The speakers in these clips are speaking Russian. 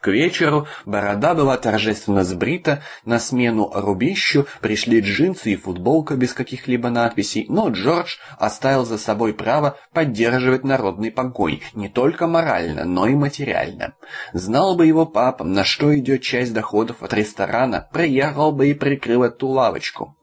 К вечеру борода была торжественно сбрита, на смену рубищу пришли джинсы и футболка без каких-либо надписей, но Джордж оставил за собой право поддерживать народный покой не только морально, но и материально. Знал бы его папа, на что идет часть доходов от ресторана, приехал бы и прикрыл эту лавочку.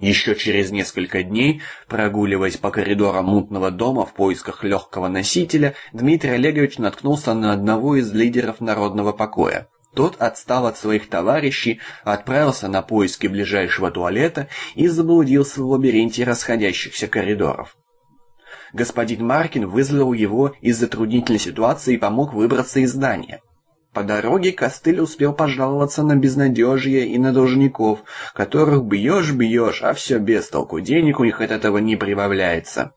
Еще через несколько дней, прогуливаясь по коридорам мутного дома в поисках легкого носителя, Дмитрий Олегович наткнулся на одного из лидеров народного покоя. Тот отстал от своих товарищей, отправился на поиски ближайшего туалета и заблудился в лабиринте расходящихся коридоров. Господин Маркин вызвал его из затруднительной ситуации и помог выбраться из здания. По дороге Костыль успел пожаловаться на безнадежье и на должников, которых бьешь-бьешь, а все без толку, денег у них от этого не прибавляется.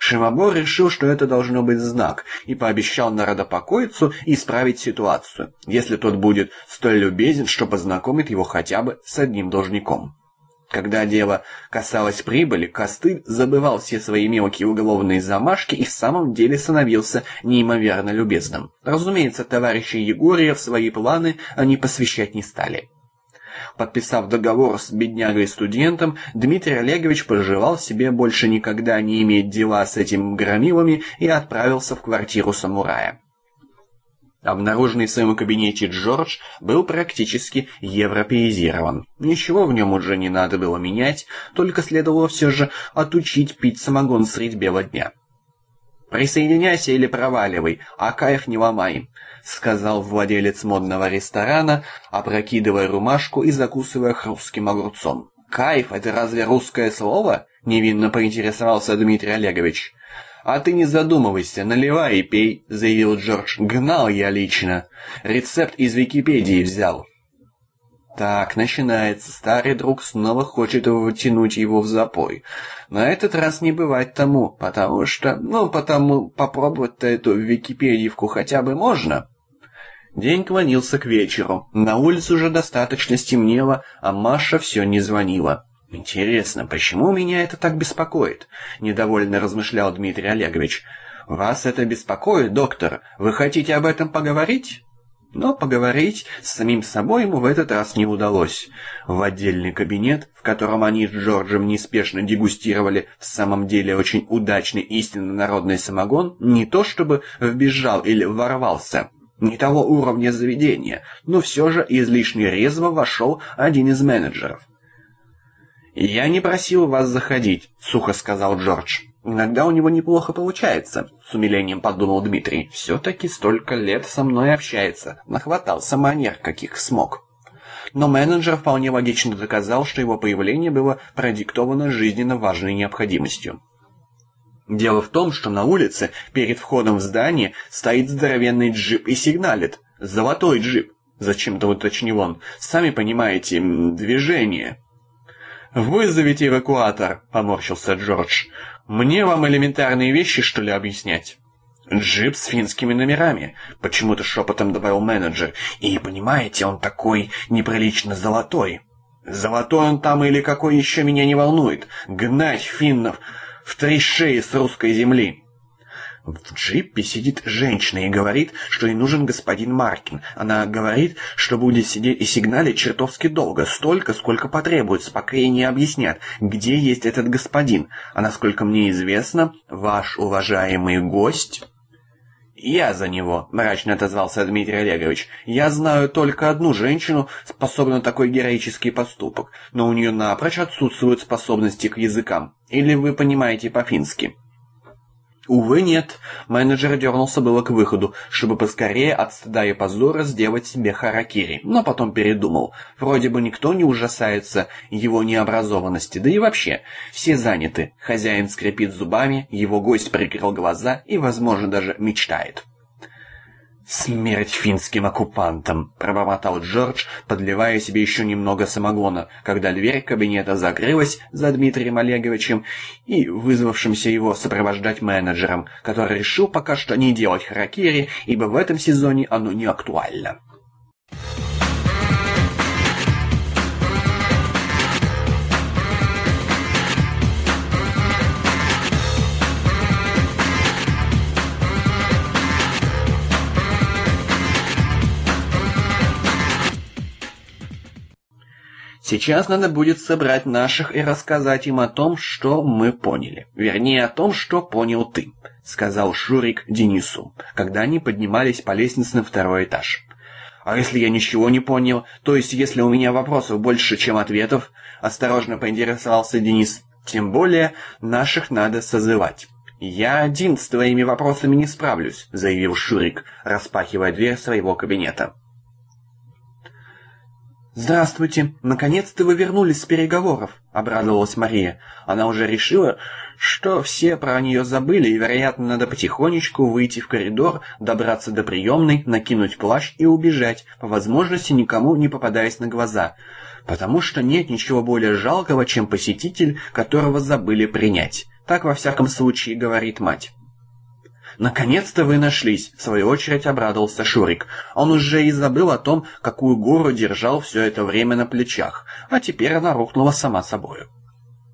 Шимобор решил, что это должно быть знак, и пообещал народопокоицу исправить ситуацию, если тот будет столь любезен, что познакомит его хотя бы с одним должником. Когда дело касалось прибыли, Костыль забывал все свои мелкие уголовные замашки и в самом деле становился неимоверно любезным. Разумеется, товарища Егория в свои планы они посвящать не стали. Подписав договор с беднягой-студентом, Дмитрий Олегович пожелал себе больше никогда не иметь дела с этими громилами и отправился в квартиру самурая. Обнаруженный в своем кабинете Джордж был практически европеизирован. Ничего в нем уже не надо было менять, только следовало все же отучить пить самогон средь бела дня. «Присоединяйся или проваливай, а кайф не ломай», — сказал владелец модного ресторана, опрокидывая румашку и закусывая хрустким огурцом. «Кайф — это разве русское слово?» — невинно поинтересовался Дмитрий Олегович. «А ты не задумывайся, наливай и пей», — заявил Джордж. «Гнал я лично. Рецепт из Википедии взял». Так, начинается. Старый друг снова хочет втянуть его в запой. На этот раз не бывать тому, потому что... Ну, потому попробовать-то эту Википедиевку хотя бы можно. День клонился к вечеру. На улице уже достаточно стемнело, а Маша все не звонила. «Интересно, почему меня это так беспокоит?» — недовольно размышлял Дмитрий Олегович. «Вас это беспокоит, доктор? Вы хотите об этом поговорить?» Но поговорить с самим собой ему в этот раз не удалось. В отдельный кабинет, в котором они с Джорджем неспешно дегустировали в самом деле очень удачный истинно народный самогон, не то чтобы вбежал или ворвался, не того уровня заведения, но все же излишне резво вошел один из менеджеров. «Я не просил вас заходить», — сухо сказал Джордж. «Иногда у него неплохо получается», — с умилением подумал Дмитрий. «Все-таки столько лет со мной общается. Нахватался манер, каких смог». Но менеджер вполне логично доказал, что его появление было продиктовано жизненно важной необходимостью. Дело в том, что на улице, перед входом в здание, стоит здоровенный джип и сигналит. Золотой джип. Зачем-то уточнил он. Сами понимаете, движение. «Вызовите эвакуатор», — поморщился Джордж. «Мне вам элементарные вещи, что ли, объяснять?» «Джип с финскими номерами», — почему-то шепотом добавил менеджер. «И, понимаете, он такой неприлично золотой». «Золотой он там или какой еще меня не волнует. Гнать финнов в три шеи с русской земли». В джипе сидит женщина и говорит, что ей нужен господин Маркин. Она говорит, что будет сидеть и сигналить чертовски долго, столько, сколько потребуется, пока ей не объяснят, где есть этот господин. А насколько мне известно, ваш уважаемый гость... «Я за него», — мрачно отозвался Дмитрий Олегович. «Я знаю только одну женщину, способную на такой героический поступок, но у нее напрочь отсутствуют способности к языкам. Или вы понимаете по-фински?» Увы, нет. Менеджер дернулся было к выходу, чтобы поскорее от стыда и позора сделать себе харакири, но потом передумал. Вроде бы никто не ужасается его необразованности, да и вообще, все заняты. Хозяин скрипит зубами, его гость прикрыл глаза и, возможно, даже мечтает. «Смерть финским оккупантам!» — пробормотал Джордж, подливая себе еще немного самогона, когда дверь кабинета закрылась за Дмитрием Олеговичем и вызвавшимся его сопровождать менеджером, который решил пока что не делать харакири, ибо в этом сезоне оно не актуально. Сейчас надо будет собрать наших и рассказать им о том, что мы поняли. Вернее, о том, что понял ты», — сказал Шурик Денису, когда они поднимались по лестнице на второй этаж. «А если я ничего не понял? То есть, если у меня вопросов больше, чем ответов?» — осторожно поинтересовался Денис. «Тем более, наших надо созывать». «Я один с твоими вопросами не справлюсь», — заявил Шурик, распахивая дверь своего кабинета. «Здравствуйте! Наконец-то вы вернулись с переговоров!» — обрадовалась Мария. Она уже решила, что все про нее забыли, и, вероятно, надо потихонечку выйти в коридор, добраться до приемной, накинуть плащ и убежать, по возможности никому не попадаясь на глаза, потому что нет ничего более жалкого, чем посетитель, которого забыли принять. Так, во всяком случае, говорит мать. «Наконец-то вы нашлись!» — в свою очередь обрадовался Шурик. Он уже и забыл о том, какую гору держал все это время на плечах, а теперь она рухнула сама собою.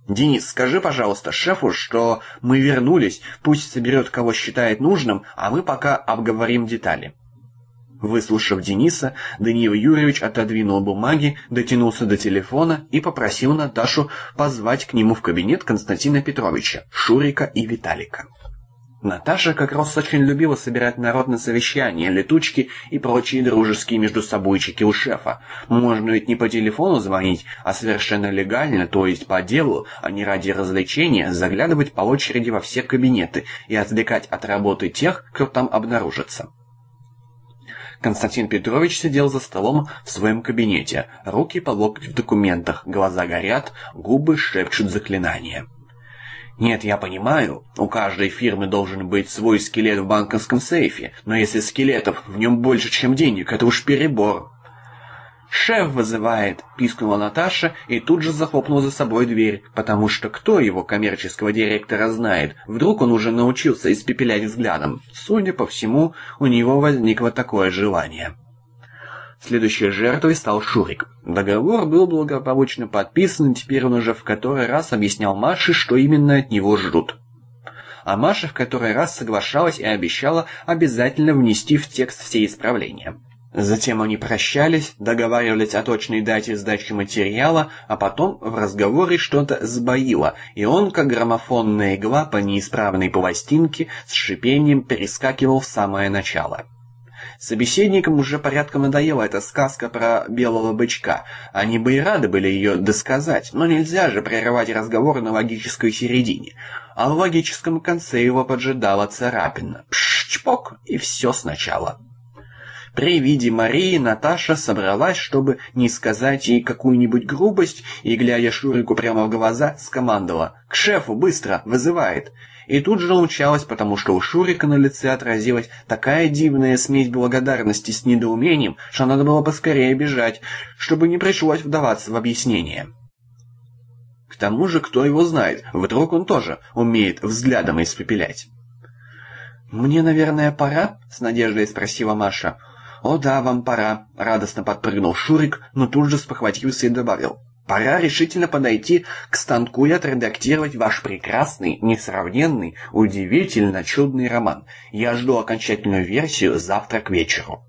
«Денис, скажи, пожалуйста, шефу, что мы вернулись, пусть соберет, кого считает нужным, а мы пока обговорим детали». Выслушав Дениса, Даниил Юрьевич отодвинул бумаги, дотянулся до телефона и попросил Наташу позвать к нему в кабинет Константина Петровича, Шурика и Виталика. Наташа как раз очень любила собирать народ на совещания, летучки и прочие дружеские между собойчики у шефа. Можно ведь не по телефону звонить, а совершенно легально, то есть по делу, а не ради развлечения, заглядывать по очереди во все кабинеты и отвлекать от работы тех, кто там обнаружится. Константин Петрович сидел за столом в своем кабинете, руки по локоть в документах, глаза горят, губы шепчут заклинания. Нет, я понимаю, у каждой фирмы должен быть свой скелет в банковском сейфе, но если скелетов в нем больше, чем денег, это уж перебор. «Шеф вызывает!» — пискнула Наташа и тут же захлопнула за собой дверь, потому что кто его, коммерческого директора, знает? Вдруг он уже научился испепелять взглядом. Судя по всему, у него возникло такое желание. Следующей жертвой стал Шурик. Договор был благополучно подписан, и теперь он уже в который раз объяснял Маше, что именно от него ждут. А Маша в который раз соглашалась и обещала обязательно внести в текст все исправления. Затем они прощались, договаривались о точной дате сдачи материала, а потом в разговоре что-то сбоило, и он, как граммофонная игла по неисправной пластинке, с шипением перескакивал в самое начало. Собеседникам уже порядком надоела эта сказка про белого бычка. Они бы и рады были ее досказать, но нельзя же прерывать разговор на логической середине. А в логическом конце его поджидала царапина. Пш-чпок, и все сначала. При виде Марии Наташа собралась, чтобы не сказать ей какую-нибудь грубость, и, глядя Шурику прямо в глаза, скомандовала «К шефу, быстро! Вызывает!» и тут же умчалась, потому что у Шурика на лице отразилась такая дивная смесь благодарности с недоумением, что надо было поскорее бежать, чтобы не пришлось вдаваться в объяснение. К тому же, кто его знает, вдруг он тоже умеет взглядом испепелять. «Мне, наверное, пора?» — с надеждой спросила Маша. «О да, вам пора», — радостно подпрыгнул Шурик, но тут же спохватился и добавил. Пора решительно подойти к станку и отредактировать ваш прекрасный, несравненный, удивительно чудный роман. Я жду окончательную версию завтра к вечеру.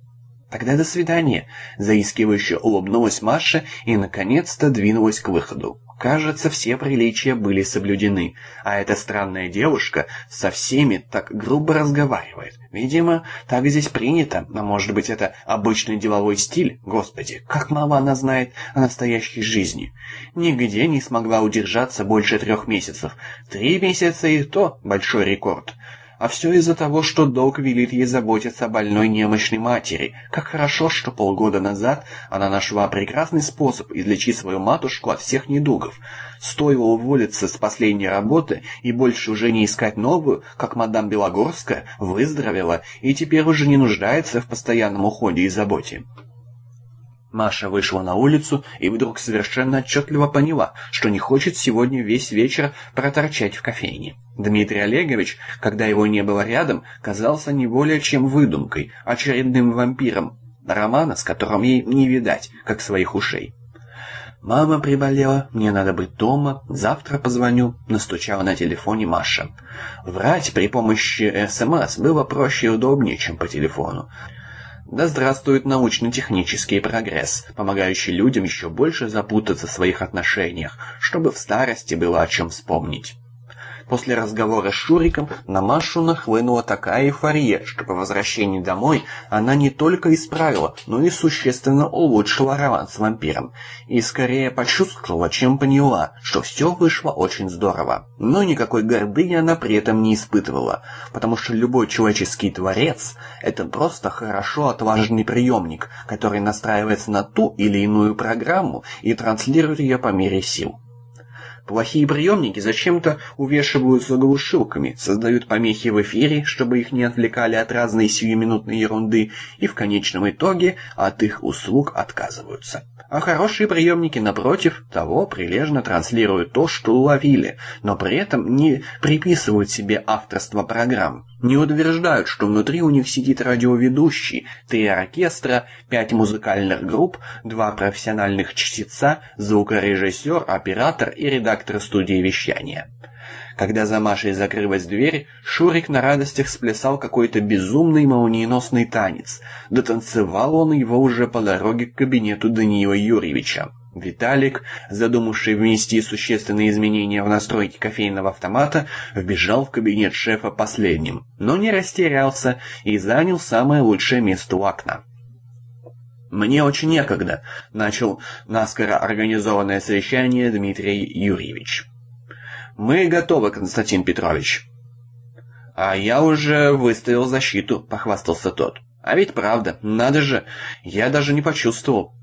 Тогда до свидания. Заискивающе улыбнулась Маша и наконец-то двинулась к выходу. Кажется, все приличия были соблюдены, а эта странная девушка со всеми так грубо разговаривает. Видимо, так здесь принято, а может быть это обычный деловой стиль? Господи, как мало она знает о настоящей жизни. Нигде не смогла удержаться больше трех месяцев. Три месяца и то большой рекорд. А все из-за того, что долг велит ей заботиться о больной немощной матери. Как хорошо, что полгода назад она нашла прекрасный способ излечить свою матушку от всех недугов. Стоило уволиться с последней работы и больше уже не искать новую, как мадам Белогорская выздоровела и теперь уже не нуждается в постоянном уходе и заботе. Маша вышла на улицу и вдруг совершенно отчетливо поняла, что не хочет сегодня весь вечер проторчать в кофейне. Дмитрий Олегович, когда его не было рядом, казался не более чем выдумкой, очередным вампиром, романа, с которым ей не видать, как своих ушей. «Мама приболела, мне надо быть дома, завтра позвоню», — настучала на телефоне Маша. Врать при помощи СМС было проще и удобнее, чем по телефону. Да здравствует научно-технический прогресс, помогающий людям еще больше запутаться в своих отношениях, чтобы в старости было о чем вспомнить. После разговора с Шуриком на Машу нахлынула такая эйфория, что по возвращении домой она не только исправила, но и существенно улучшила роман с вампиром. И скорее почувствовала, чем поняла, что все вышло очень здорово. Но никакой гордыни она при этом не испытывала, потому что любой человеческий творец – это просто хорошо отлаженный приемник, который настраивается на ту или иную программу и транслирует ее по мере сил. Плохие приемники зачем-то увешивают заглушилками, создают помехи в эфире, чтобы их не отвлекали от разной сиюминутной ерунды, и в конечном итоге от их услуг отказываются. А хорошие приемники, напротив того, прилежно транслируют то, что уловили, но при этом не приписывают себе авторство программ. Не утверждают, что внутри у них сидит радиоведущий, три оркестра, пять музыкальных групп, два профессиональных чтеца, звукорежиссер, оператор и редактор студии вещания. Когда за Машей закрылась дверь, Шурик на радостях сплясал какой-то безумный молниеносный танец. Дотанцевал он его уже по дороге к кабинету Даниила Юрьевича. Виталик, задумавший внести существенные изменения в настройки кофейного автомата, вбежал в кабинет шефа последним, но не растерялся и занял самое лучшее место у окна. «Мне очень некогда», — начал наскоро организованное совещание Дмитрий Юрьевич. «Мы готовы, Константин Петрович». «А я уже выставил защиту», — похвастался тот. «А ведь правда, надо же, я даже не почувствовал.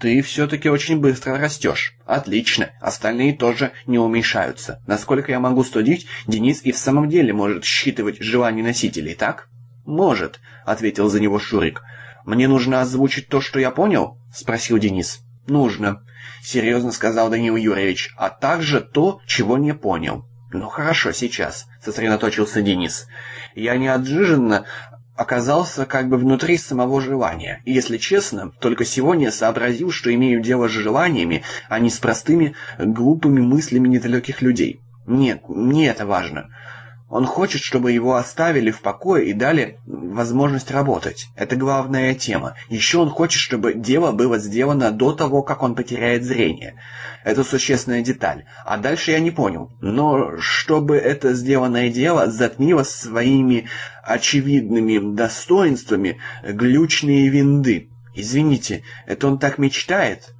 Ты все-таки очень быстро растешь. Отлично. Остальные тоже не уменьшаются. Насколько я могу судить, Денис и в самом деле может считывать желания носителей, так? Может, ответил за него Шурик. Мне нужно озвучить то, что я понял? Спросил Денис. Нужно, серьезно сказал Данил Юрьевич, а также то, чего не понял. «Ну хорошо, сейчас», — сосредоточился Денис. «Я неожиданно оказался как бы внутри самого желания. И, если честно, только сегодня сообразил, что имею дело с желаниями, а не с простыми глупыми мыслями недалеких людей. Нет, не это важно. Он хочет, чтобы его оставили в покое и дали возможность работать. Это главная тема. Еще он хочет, чтобы дело было сделано до того, как он потеряет зрение. Это существенная деталь. А дальше я не понял. Но чтобы это сделанное дело затмило своими очевидными достоинствами глючные винды. Извините, это он так мечтает?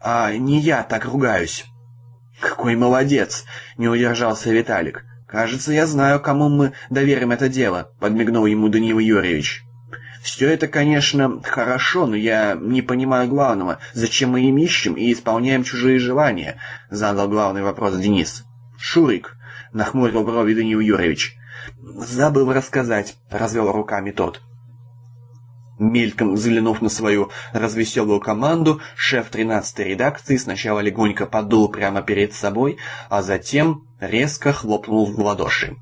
А не я так ругаюсь. «Какой молодец!» — не удержался Виталик. «Кажется, я знаю, кому мы доверим это дело», — подмигнул ему Даниил Юрьевич. «Все это, конечно, хорошо, но я не понимаю главного. Зачем мы им ищем и исполняем чужие желания?» — задал главный вопрос Денис. «Шурик», — нахмурил брови Даниил Юрьевич. «Забыл рассказать», — развел руками тот. Мельком взглянув на свою развеселую команду, шеф 13-й редакции сначала легонько подул прямо перед собой, а затем резко хлопнул в ладоши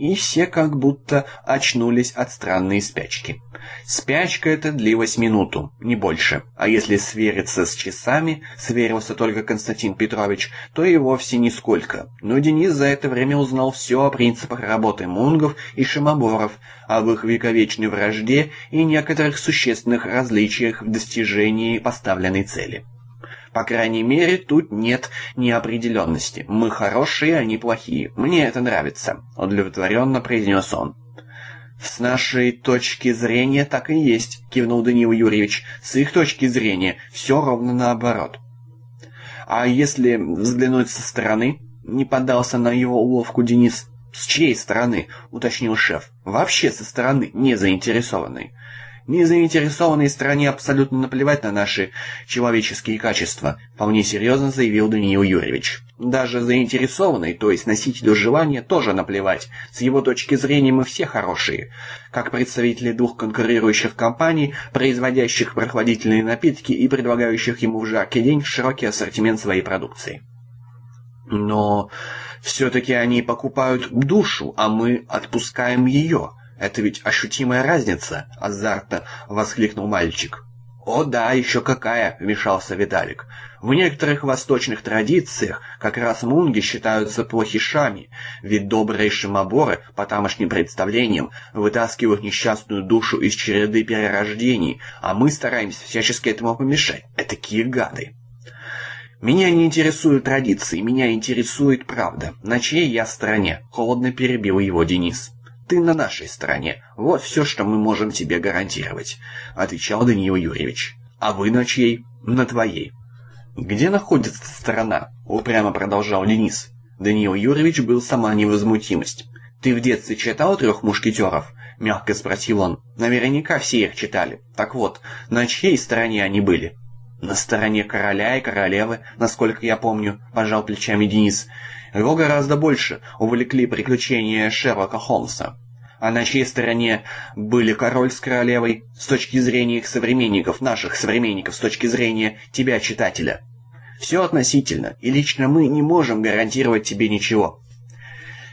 и все как будто очнулись от странной спячки. Спячка эта длилась минуту, не больше, а если свериться с часами, сверился только Константин Петрович, то и вовсе нисколько. Но Денис за это время узнал все о принципах работы мунгов и шимоборов, об их вековечной вражде и некоторых существенных различиях в достижении поставленной цели. По крайней мере, тут нет неопределенности. Мы хорошие, они плохие. Мне это нравится», — удовлетворенно произнес он. «С нашей точки зрения так и есть», — кивнул Даниил Юрьевич. «С их точки зрения все ровно наоборот». «А если взглянуть со стороны?» — не поддался на его уловку Денис. «С чьей стороны?» — уточнил шеф. «Вообще со стороны, не заинтересованной». Незаинтересованной стране абсолютно наплевать на наши человеческие качества, вполне серьезно заявил Даниил Юрьевич. Даже заинтересованный, то есть носителю желания, тоже наплевать. С его точки зрения мы все хорошие. Как представители двух конкурирующих компаний, производящих прохладительные напитки и предлагающих ему в жаркий день широкий ассортимент своей продукции. Но все-таки они покупают душу, а мы отпускаем ее. Это ведь ощутимая разница, азартно воскликнул мальчик. «О да, еще какая!» — вмешался Виталик. «В некоторых восточных традициях как раз мунги считаются плохишами, ведь добрые шимоборы, по тамошним представлениям, вытаскивают несчастную душу из череды перерождений, а мы стараемся всячески этому помешать. Этакие гады!» «Меня не интересуют традиции, меня интересует правда. На чьей я стороне?» — холодно перебил его Денис. «Ты на нашей стороне. Вот все, что мы можем тебе гарантировать», — отвечал Даниил Юрьевич. «А вы на чьей?» «На твоей». «Где находится сторона?» — упрямо продолжал Денис. Даниил Юрьевич был сама невозмутимость. «Ты в детстве читал «Трех мушкетеров»?» — мягко спросил он. «Наверняка все их читали. Так вот, на чьей стороне они были?» «На стороне короля и королевы, насколько я помню», — пожал плечами Денис. «Его гораздо больше увлекли приключения Шерлока Холмса». А на чьей стороне были король с королевой с точки зрения их современников, наших современников, с точки зрения тебя, читателя? Все относительно, и лично мы не можем гарантировать тебе ничего.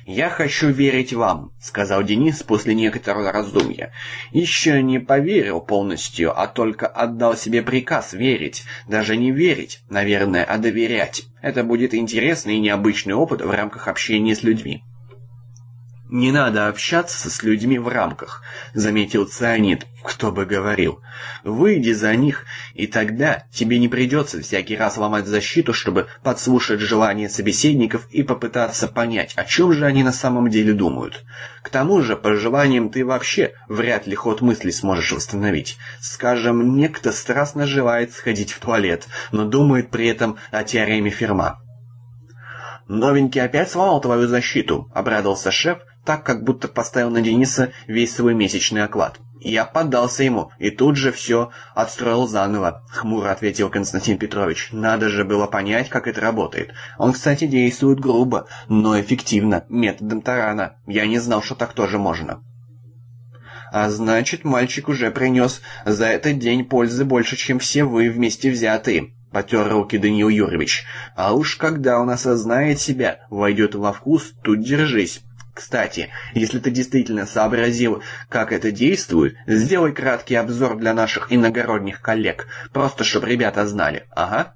«Я хочу верить вам», — сказал Денис после некоторого раздумья. «Еще не поверил полностью, а только отдал себе приказ верить. Даже не верить, наверное, а доверять. Это будет интересный и необычный опыт в рамках общения с людьми». «Не надо общаться с людьми в рамках», — заметил Цианид, кто бы говорил. «Выйди за них, и тогда тебе не придется всякий раз ломать защиту, чтобы подслушать желания собеседников и попытаться понять, о чем же они на самом деле думают. К тому же, по желаниям ты вообще вряд ли ход мысли сможешь восстановить. Скажем, некто страстно желает сходить в туалет, но думает при этом о теореме Ферма». «Новенький опять сломал твою защиту», — обрадовался шеф, так, как будто поставил на Дениса весь свой месячный оклад. «Я поддался ему, и тут же все отстроил заново», — хмуро ответил Константин Петрович. «Надо же было понять, как это работает. Он, кстати, действует грубо, но эффективно, методом тарана. Я не знал, что так тоже можно». «А значит, мальчик уже принес за этот день пользы больше, чем все вы вместе взятые», — потер руки Даниил Юрьевич. «А уж когда он осознает себя, войдет во вкус, тут держись». Кстати, если ты действительно сообразил, как это действует, сделай краткий обзор для наших иногородних коллег, просто чтобы ребята знали. Ага.